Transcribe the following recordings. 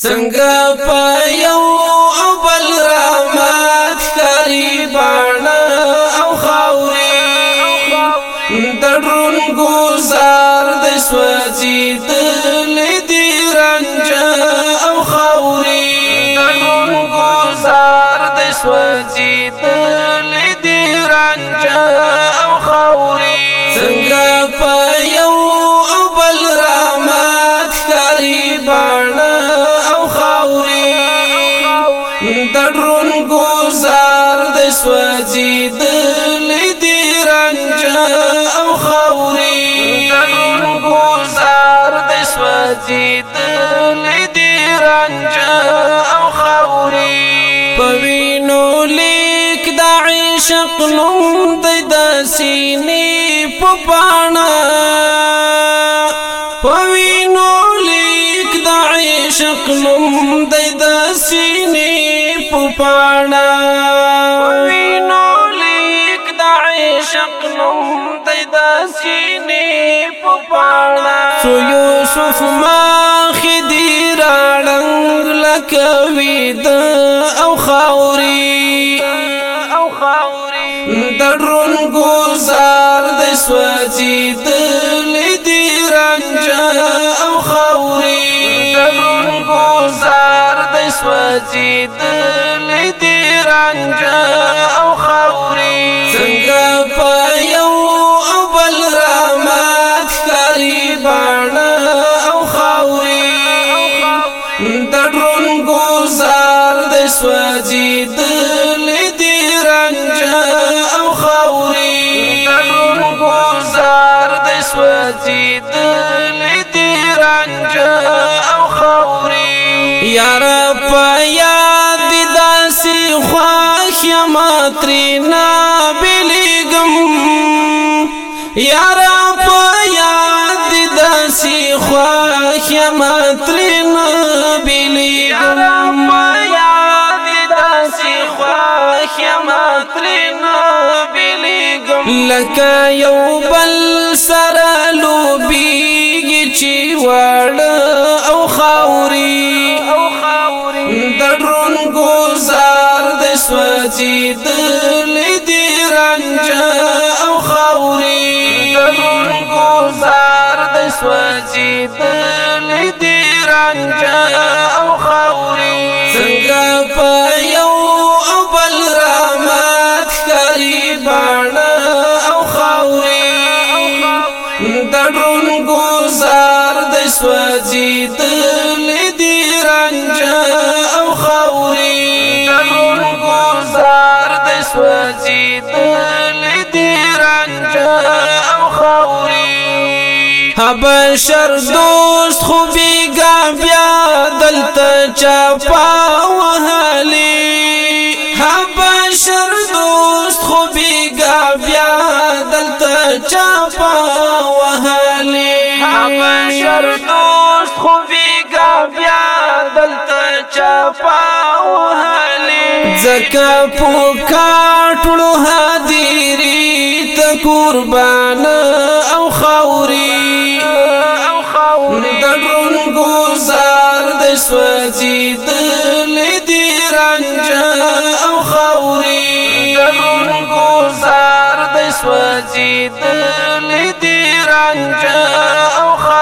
څنګه په یو او بل رحمت کری بانا او خاوري درون گزار د سوځي دل دی رنج او خاوري درون گزار د سوځي دل دی رنج سوځي د لیدې رنج او خوري تنور ګلزار د سوځي د لیدې رنج او خوري پوینو لیک د عشق نوم د سینې په پانا پوینو لیک د عشق نوم د سینې پپانا وینو لیک د عشق نوم د داسینې پپانا سو یوسف ما خدی راړنګ لکوي د او خاوري او خاوري درون گزار د سوځي د لدی رنج او خاوري سوځي د لیدي رنج او خوري څنګه په یو او بل رحمت کاری باڼ او خوري د ډرون گزار د سوځي د لیدي رنج او خوري د ډرون گزار د سوځي د لیدي رنج یار په یاد داسې خوښ یم ترنا بلیګم یار په یاد داسې خوښ یم ترنا بلیګم یار په یاد داسې خوښ یم ترنا بلیګم لکه یو بل سره لوبي چې وړ او خاوري گزار د سوځي دل دی رنج او خوري گزار د سوځي دل دی رنج او خوري څنګه په یو او بل رحمت کری باڼ او خوري د ډون گزار د سوځي سوځي دل دې رنجا او خوري حبشر دوست خو بیګا بیا دلته چا پاوهالي حبشر دوست خو بیګا بیا دلته چا پاوهالي حبشر دوست خو بیګا بیا دلته چا پاوهالي زکا پوکاټلو حاضری ته قربان او خوري او خوري د ګون گزار د سوځي دل دی رنج او خوري د ګون گزار د سوځي دل دی رنج او خوري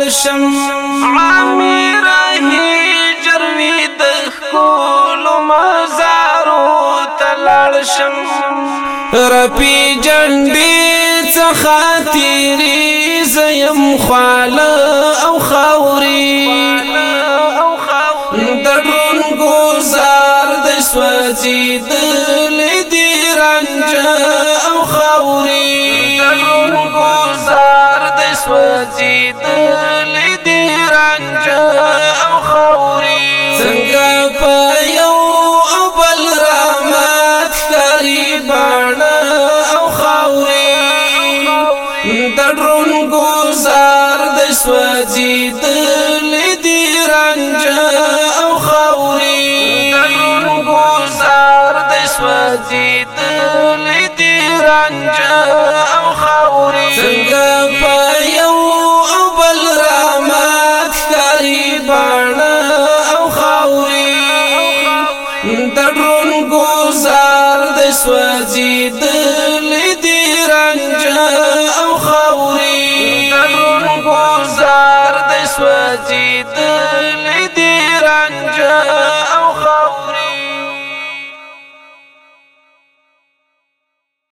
لاړ شم عامر هجر وی د خپل مزارو ته لاړ شم رپی جنډې څخه تیری زیم خاله او خاوري دټون گزار د سوځي دل دی رنج او خاوري سوځي دل دې رنج او خوري څنګه په یو او بل رحمت کری باڼ او خوري د ډرون گزار د سوځي دل دې رنج او خوري د ډرون گزار د سوځي دل دې رنج او خوري څنګه په سوځي د لیدې رنج او خوري د روح گزار د سوځي د